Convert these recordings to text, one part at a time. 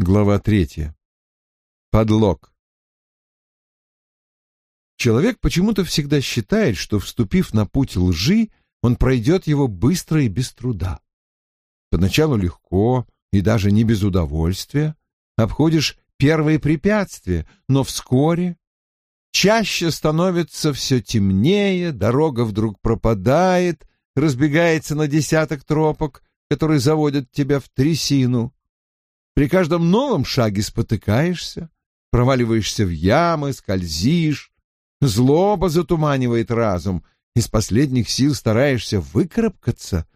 Глава третья. Подлог. Человек почему-то всегда считает, что, вступив на путь лжи, он пройдет его быстро и без труда. Поначалу легко и даже не без удовольствия. Обходишь первые препятствия, но вскоре чаще становится все темнее, дорога вдруг пропадает, разбегается на десяток тропок, которые заводят тебя в трясину. При каждом новом шаге спотыкаешься, проваливаешься в ямы, скользишь, злоба затуманивает разум, из последних сил стараешься выкарабкаться,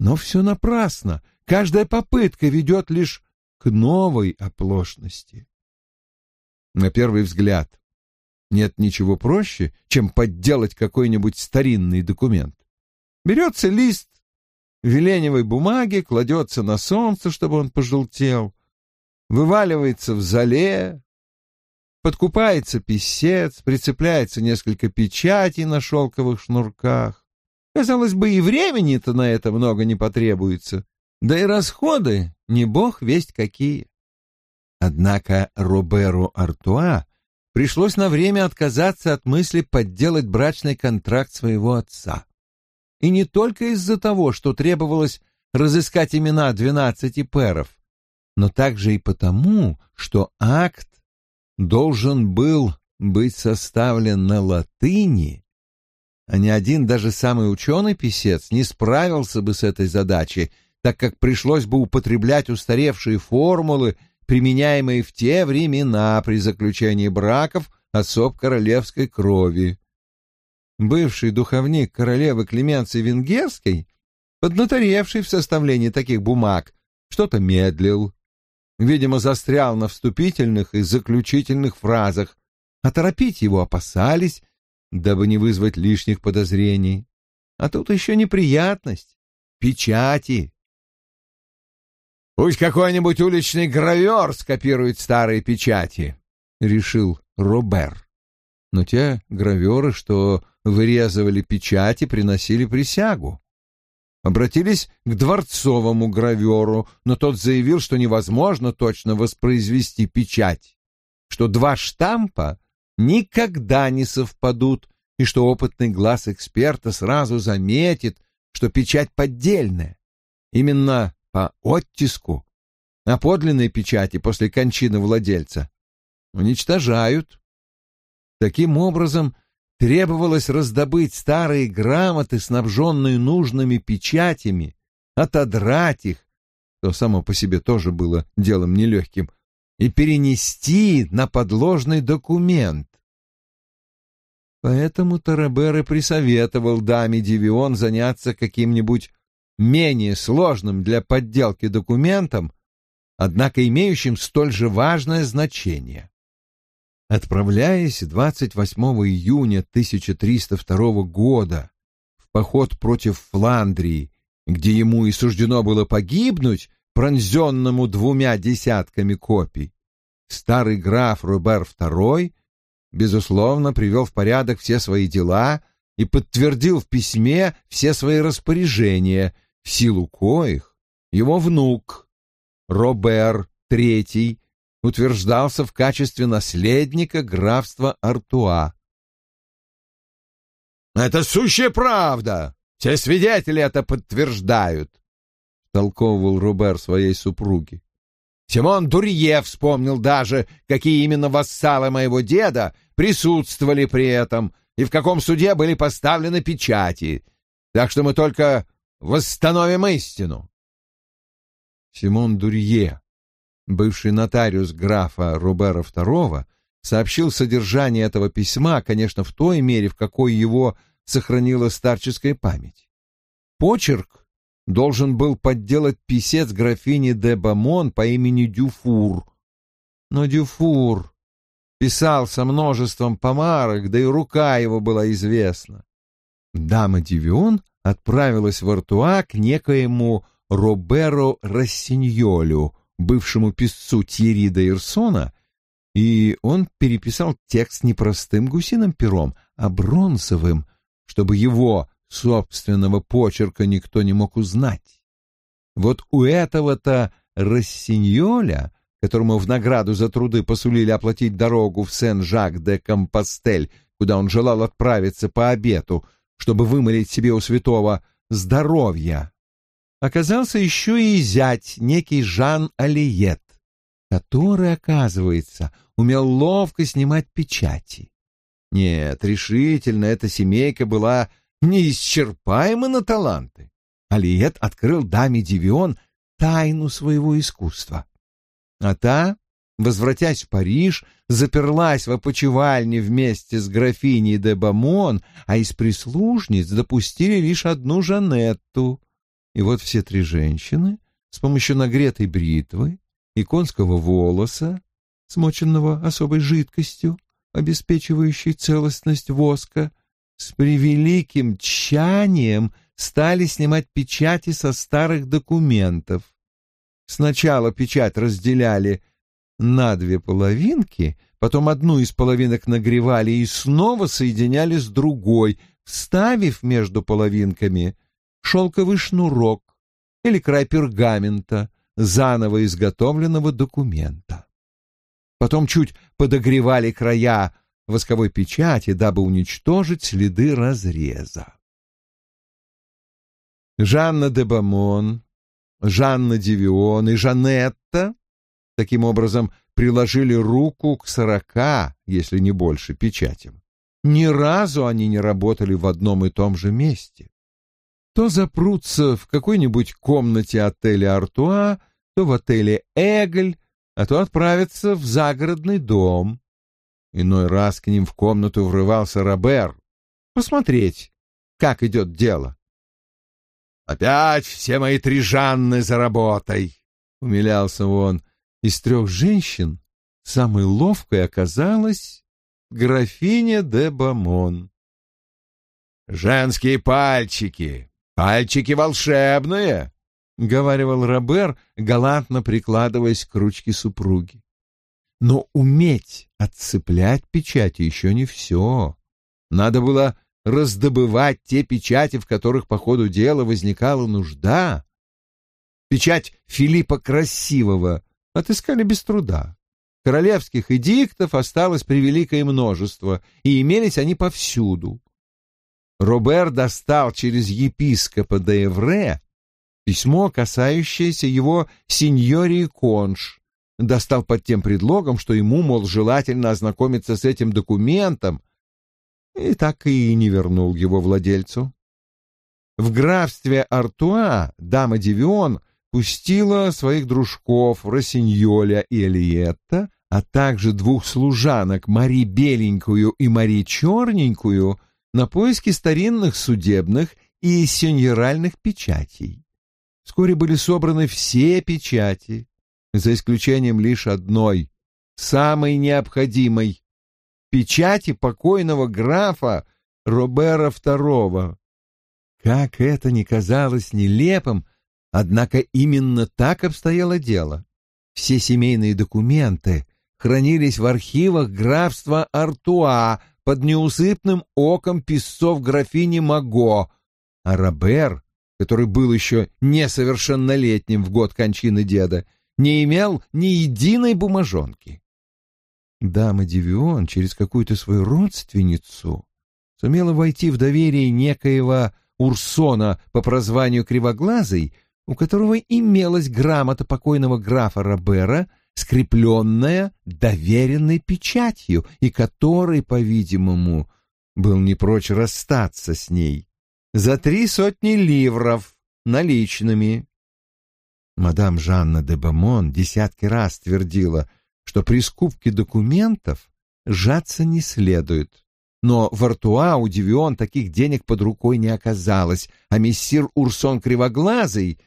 но все напрасно, каждая попытка ведет лишь к новой оплошности. На первый взгляд нет ничего проще, чем подделать какой-нибудь старинный документ. Берется лист веленевой бумаги, кладется на солнце, чтобы он пожелтел, вываливается в зале, подкупается писец, прицепляется несколько печатей на шелковых шнурках. Казалось бы, и времени-то на это много не потребуется, да и расходы не бог весть какие. Однако Роберу Артуа пришлось на время отказаться от мысли подделать брачный контракт своего отца. И не только из-за того, что требовалось разыскать имена двенадцати перов, но также и потому, что акт должен был быть составлен на латыни, а ни один даже самый ученый-писец не справился бы с этой задачей, так как пришлось бы употреблять устаревшие формулы, применяемые в те времена при заключении браков особ королевской крови. Бывший духовник королевы Клеменции Венгерской, поднаторевший в составлении таких бумаг, что-то медлил, видимо, застрял на вступительных и заключительных фразах, а торопить его опасались, дабы не вызвать лишних подозрений. А тут еще неприятность — печати. «Пусть какой-нибудь уличный гравер скопирует старые печати», — решил Робер. Но те граверы, что вырезывали печати, приносили присягу обратились к дворцовому граверу, но тот заявил, что невозможно точно воспроизвести печать, что два штампа никогда не совпадут и что опытный глаз эксперта сразу заметит, что печать поддельная, именно по оттиску, а подлинные печати после кончины владельца уничтожают. Таким образом, Требовалось раздобыть старые грамоты, снабженные нужными печатями, отодрать их, что само по себе тоже было делом нелегким, и перенести на подложный документ. Поэтому Тарабер и присоветовал даме Дивион заняться каким-нибудь менее сложным для подделки документом, однако имеющим столь же важное значение. Отправляясь 28 июня 1302 года в поход против Фландрии, где ему и суждено было погибнуть, пронзенному двумя десятками копий, старый граф Робер II, безусловно, привел в порядок все свои дела и подтвердил в письме все свои распоряжения, в силу коих его внук Робер III утверждался в качестве наследника графства Артуа. «Это сущая правда! Все свидетели это подтверждают!» — толковывал Рубер своей супруге. Симон Дурье вспомнил даже, какие именно вассалы моего деда присутствовали при этом и в каком суде были поставлены печати. Так что мы только восстановим истину. Симон Дурье бывший нотариус графа Робера II, сообщил содержание этого письма, конечно, в той мере, в какой его сохранила старческая память. Почерк должен был подделать писец графини де Бамон по имени Дюфур. Но Дюфур писал со множеством помарок, да и рука его была известна. Дама Дивион отправилась в Артуа к некоему Роберу Рассиньолю, бывшему писцу Тьерри де Ирсона, и он переписал текст не простым гусиным пером, а бронзовым, чтобы его собственного почерка никто не мог узнать. Вот у этого-то Рассиньоля которому в награду за труды посулили оплатить дорогу в Сен-Жак-де-Компостель, куда он желал отправиться по обету, чтобы вымолить себе у святого здоровья, оказался еще и зять, некий Жан Алиет, который, оказывается, умел ловко снимать печати. Нет, решительно, эта семейка была неисчерпаема на таланты. Алиет открыл даме Дивион тайну своего искусства. А та, возвратясь в Париж, заперлась в опочивальне вместе с графиней де Бамон, а из прислужниц допустили лишь одну Жанетту. И вот все три женщины с помощью нагретой бритвы и конского волоса, смоченного особой жидкостью, обеспечивающей целостность воска, с превеликим тщанием стали снимать печати со старых документов. Сначала печать разделяли на две половинки, потом одну из половинок нагревали и снова соединяли с другой, вставив между половинками шелковый шнурок или край пергамента, заново изготовленного документа. Потом чуть подогревали края восковой печати, дабы уничтожить следы разреза. Жанна де Бамон, Жанна Дивион и Жанетта таким образом приложили руку к сорока, если не больше, печатям. Ни разу они не работали в одном и том же месте. То запрутся в какой-нибудь комнате отеля «Артуа», то в отеле «Эгль», а то отправятся в загородный дом. Иной раз к ним в комнату врывался Робер. Посмотреть, как идет дело. «Опять все мои три Жанны за работой!» — умилялся он. Из трех женщин самой ловкой оказалась графиня де Бамон. «Женские пальчики! Пальчики волшебные!» — говаривал Робер, галантно прикладываясь к ручке супруги. Но уметь отцеплять печати еще не все. Надо было раздобывать те печати, в которых по ходу дела возникала нужда. Печать Филиппа Красивого отыскали без труда. Королевских эдиктов осталось превеликое множество, и имелись они повсюду. Робер достал через епископа де Эвре письмо, касающееся его сеньории Конш, достал под тем предлогом, что ему, мол, желательно ознакомиться с этим документом, и так и не вернул его владельцу. В графстве Артуа дама Девион пустила своих дружков Росиньоля и Элиетта, а также двух служанок Мари Беленькую и Мари Черненькую на поиски старинных судебных и сеньоральных печатей. Вскоре были собраны все печати, за исключением лишь одной, самой необходимой — печати покойного графа Робера II. Как это ни казалось нелепым, однако именно так обстояло дело. Все семейные документы хранились в архивах графства Артуа под неусыпным оком писцов графини Маго, а Робер который был еще несовершеннолетним в год кончины деда, не имел ни единой бумажонки. Дама Девион через какую-то свою родственницу сумела войти в доверие некоего Урсона по прозванию Кривоглазый, у которого имелась грамота покойного графа Робера, скрепленная доверенной печатью, и который, по-видимому, был не прочь расстаться с ней за три сотни ливров наличными. Мадам Жанна де Бамон десятки раз твердила, что при скупке документов сжаться не следует. Но в Артуа у Девион таких денег под рукой не оказалось, а мессир Урсон Кривоглазый,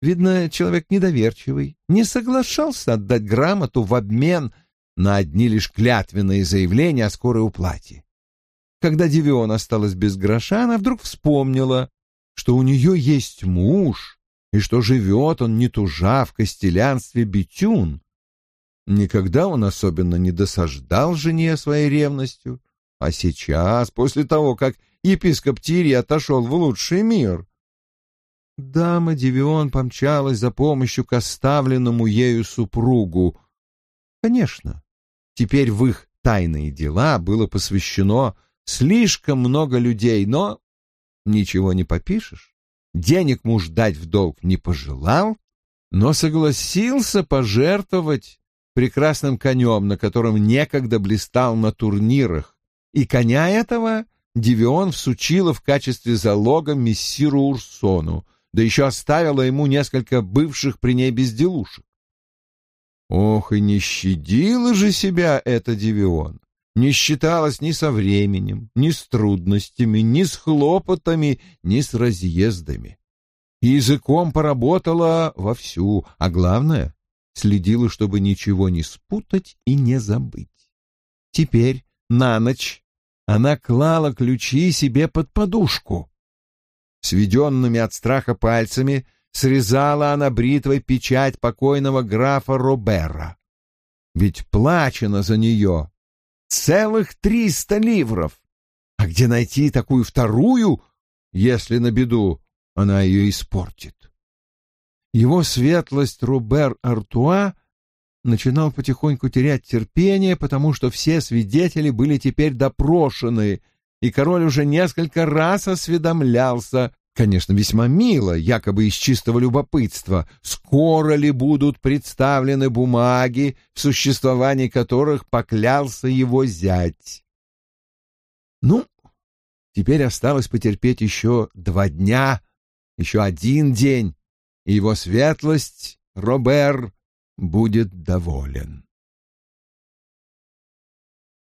видно, человек недоверчивый, не соглашался отдать грамоту в обмен на одни лишь клятвенные заявления о скорой уплате. Когда Девион осталась без гроша, она вдруг вспомнила, что у нее есть муж, и что живет он не тужа в костелянстве Бетюн. Никогда он особенно не досаждал жене своей ревностью, а сейчас, после того, как епископ Тири отошел в лучший мир, дама Девион помчалась за помощью к оставленному ею супругу, Конечно, теперь в их тайные дела было посвящено слишком много людей, но ничего не попишешь. Денег муж дать в долг не пожелал, но согласился пожертвовать прекрасным конем, на котором некогда блистал на турнирах, и коня этого Дивион всучила в качестве залога мессиру Урсону, да еще оставила ему несколько бывших при ней безделушек. Ох, и не щадила же себя эта Дивион, не считалась ни со временем, ни с трудностями, ни с хлопотами, ни с разъездами. И языком поработала вовсю, а главное — следила, чтобы ничего не спутать и не забыть. Теперь на ночь она клала ключи себе под подушку. Сведенными от страха пальцами срезала она бритвой печать покойного графа Робера. Ведь плачено за нее целых триста ливров. А где найти такую вторую, если на беду она ее испортит? Его светлость Робер Артуа начинал потихоньку терять терпение, потому что все свидетели были теперь допрошены, и король уже несколько раз осведомлялся, конечно, весьма мило, якобы из чистого любопытства, скоро ли будут представлены бумаги, в существовании которых поклялся его зять. Ну, теперь осталось потерпеть еще два дня, еще один день, и его светлость, Робер, будет доволен.